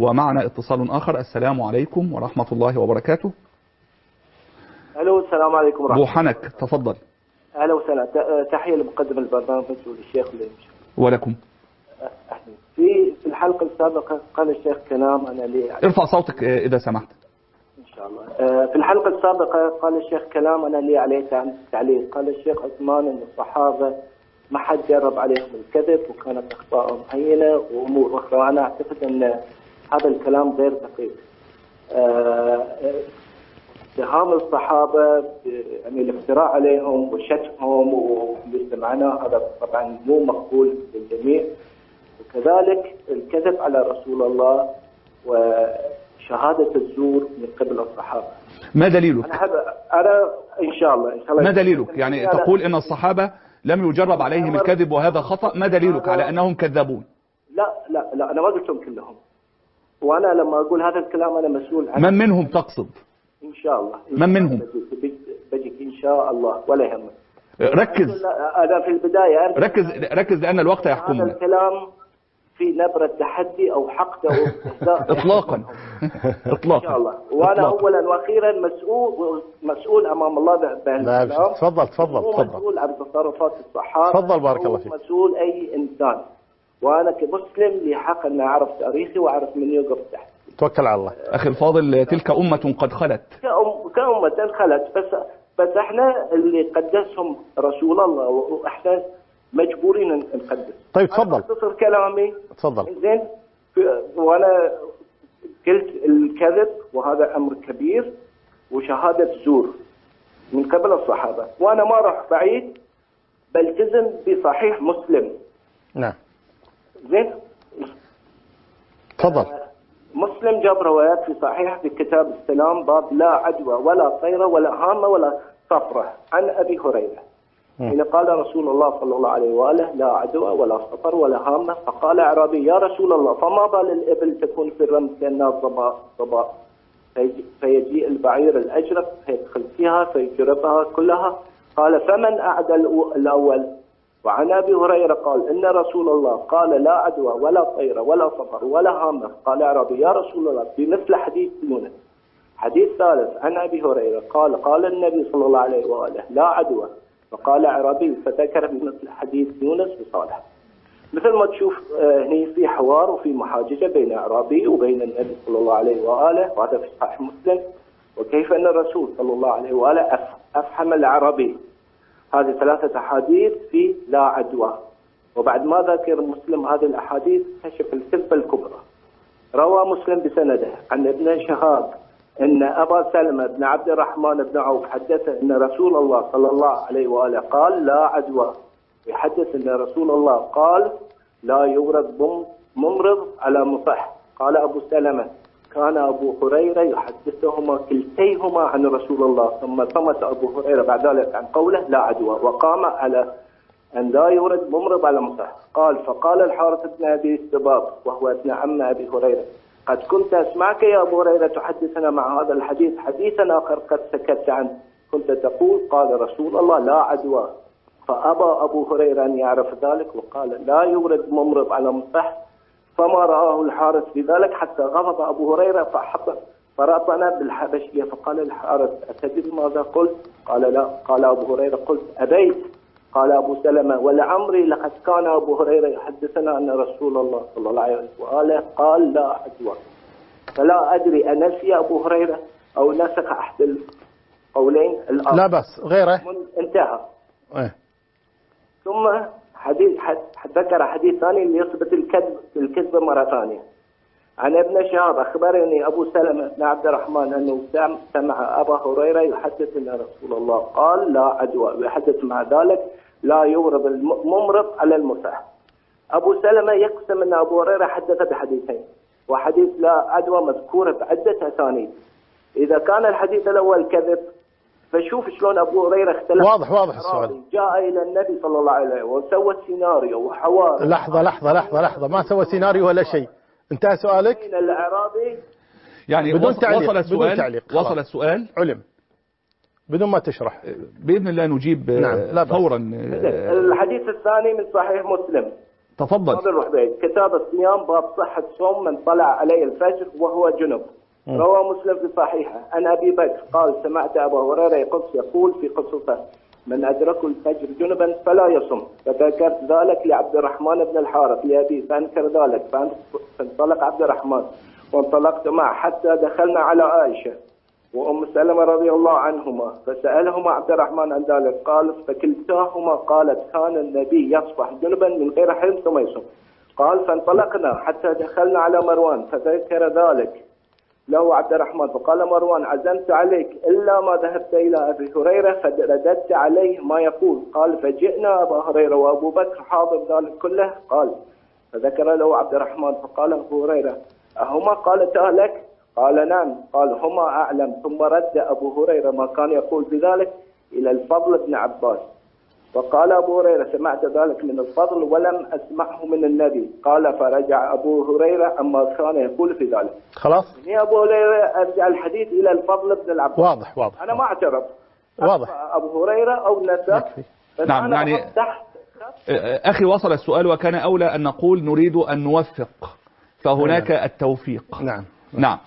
ومعنا اتصال آخر. السلام عليكم ورحمة الله وبركاته. ألو السلام عليكم ورحمة أبو حنك تفضل. الله أهلا وسهلا. ت- تحية لمقدم البرنامج وللشيخ. ولكم أهلاً. في في الحلقة السابقة قال الشيخ كلام أنا لي. ارفع صوتك آه، إذا سمحت. إن شاء الله. آه، في الحلقة السابقة قال الشيخ كلام أنا لي عليه تع- تعليق. قال الشيخ عثمان إن الصحابة ما حد جرب عليهم الكذب وكانت اخطائهم هينه وأمور أخرى. وأنا أعتقد إن هذا الكلام غير دقيق اتهام الصحابة ب- يعني الافتراء عليهم وشتمهم واللي سمعناه هذا طبعا مو مقبول للجميع وكذلك الكذب على رسول الله وشهادة الزور من قبل الصحابة. ما دليلك أنا حب أنا إن شاء الله إن شاء الله ما دليلك يعني. تقول إن الصحابة لم يجرب عليهم الكذب وهذا خطأ ما دليلك على أنهم كذابون لا لا لا أنا ما قلتهم كلهم. وأنا لما أقول هذا الكلام أنا مسؤول عنه. من منهم تقصد؟ إن شاء الله. من منهم؟ بجيك- إن شاء الله. ولا يهمك. ركز. أنا في البداية أرجو ركز ركز لأن الوقت هذا يحكمنا الكلام في نبرة تحدي أو حقد أو استهزاء إطلاقا. إن شاء إطلاقا. الله. وأنا إطلاقا. اولا وأخيرا مسؤول مسؤول أمام الله بهذا. تفضل تفضل تفضل. مسؤول عن تصرفات الصحابة. تفضل بارك الله فيك. مسؤول أي إنسان. وأنا كمسلم لي حق ان أعرف تاريخي وأعرف من يوقف تحت. توكل على الله. أخي الفاضل تلك أمة قد خلت. كأم كأمة خلت بس بس إحنا اللي قدسهم رسول الله وإحنا مجبورين نقدس. طيب تفضل. أختصر كلامي. تفضل. زين. وأنا قلت الكذب وهذا أمر كبير وشهادة زور من قبل الصحابة. وأنا ما راح بعيد بلتزم بصحيح مسلم. نعم. زين؟ تفضل. مسلم جاب روايات في صحيح في كتاب السلام باب لا عدوى ولا طيرة ولا هامة ولا صفرة عن أبي هريرة. حين قال رسول الله صلى الله عليه وآله لا عدوى ولا صفر ولا هامة فقال أعرابي يا رسول الله فما بال الإبل تكون في الرمز كانها ضباء ضباء فيجي- فيجيء البعير الأجرب فيدخل فيها فيجربها كلها؟ قال فمن اعدى الأول؟ وعن أبي هريرة قال إن رسول الله قال لا عدوى ولا طيره ولا صفر ولا هامه قال اعرابي يا رسول الله بمثل حديث يونس حديث ثالث عن أبي هريرة قال قال النبي صلى الله عليه وآله لا عدوى. فقال اعرابي فذكر بمثل حديث يونس وصالح مثل ما تشوف آه، هني في حوار وفي محاججة بين أعرابي وبين النبي صلى الله عليه وآله وهذا في صحيح مسلم. وكيف أن الرسول صلى الله عليه وآله أف- أفهم الاعرابي هذه ثلاثة أحاديث في لا عدوى. وبعد ما ذكر مسلم هذه الأحاديث كشف الكذبه الكبرى. روى مسلم بسنده عن ابن شهاب إن أبا سلمة بن عبد الرحمن بن عوف حدثه إن رسول الله صلى الله عليه وآله قال لا عدوى. يحدث إن رسول الله قال لا يورد مم- ممرض على مصح. قال أبو سلمة كان أبو هريرة يحدثهما كلتيهما عن رسول الله ثم صمت أبو هريرة بعد ذلك عن قوله لا عدوى وقام على أن لا يورد ممرض على مصح قال فقال الحارث بن أبي السباب وهو ابن عم أبي هريرة قد كنت أسمعك يا أبو هريرة تحدثنا مع هذا الحديث حديثا آخر قد سكت عنه. كنت تقول قال رسول الله لا عدوى. فأبى أبو هريرة أن يعرف ذلك وقال لا يورد ممرض على مصح فما رآه الحارث بذلك حتى غضب أبو هريرة فحط فرأطنا بالحبشية فقال الحارث أتدري ماذا قلت؟ قال لا. قال أبو هريرة قلت أبيت. قال أبو سلمة ولعمري لقد كان أبو هريرة يحدثنا أن رسول الله صلى الله عليه وآله قال لا عدوى فلا أدري أنسي أبو هريرة أو نسخ أحد القولين؟ الآن لا بس غيره. انتهى إيه. ثم حديث حد ذكر حديث ثاني ليثبت الكذب الكذبة مرة ثانية. عن ابن شهاب أخبرني أبو سلمة بن عبد الرحمن أنه سم- سمع أبا هريرة يحدث أن رسول الله قال لا عدوى ويحدث مع ذلك لا يغرب الممرض على المصح أبو سلمة يقسم أن أبو هريرة حدث بحديثين وحديث لا عدوى مذكورة بعدة أسانيد. إذا كان الحديث الأول كذب فشوف شلون أبو هريرة اختلف. واضح واضح السؤال. جاء إلى النبي صلى الله عليه وسلم وسوى سيناريو وحوار. لحظة لحظة لحظة لحظة. ما سوى سيناريو ولا شيء. انتهى سؤالك؟ من الأعرابي يعني بدون وصل, تعليق، وصل بدون السؤال؟ تعليق، خلاص. وصل السؤال؟ علم. بدون ما تشرح. بإذن الله نجيب آه، نعم، لا. فورا آه، الحديث الثاني من صحيح مسلم. تفضل. كتاب الصيام باب صحة صوم من طلع عليه الفجر وهو جنب. روى مسلم في صحيحة. عن أبي بكر قال سمعت أبا هريرة يقص يقول في قصته من أدركه الفجر جنبا فلا يصم. فذكرت ذلك لعبد الرحمن بن الحارث لأبي فأنكر ذلك فانطلق عبد الرحمن. وانطلقت معه حتى دخلنا على عائشة وأم سلمة رضي الله عنهما. فسألهما عبد الرحمن عن ذلك. قال فكلتاهما قالت كان النبي يصبح جنبا من غير حلم ثم يصوم قال فانطلقنا حتى دخلنا على مروان فذكر ذلك. له عبد الرحمن. فقال مروان عزمت عليك إلا ما ذهبت إلى أبي هريرة فرددت عليه ما يقول. قال فجئنا أبا هريرة وأبو بكر حاضر ذلك كله. قال فذكر له عبد الرحمن. فقال أبو هريرة أهما؟ قالتا لك؟ قال نعم. قال هما أعلم. ثم رد أبو هريرة ما كان يقول بذلك إلى الفضل بن عباس. وقال أبو هريرة سمعت ذلك من الفضل ولم أسمعه من النبي. قال فرجع أبو هريرة أما كان يقول في ذلك. خلاص. يا أبو هريرة أرجع الحديث إلى الفضل بن العباس. واضح واضح. أنا ما أعترض واضح. أبو هريرة أو. بس نعم، أنا يعني- تحت أخي وصل السؤال وكان أولى أن نقول نريد أن نوفق فهناك التوفيق. نعم. نعم.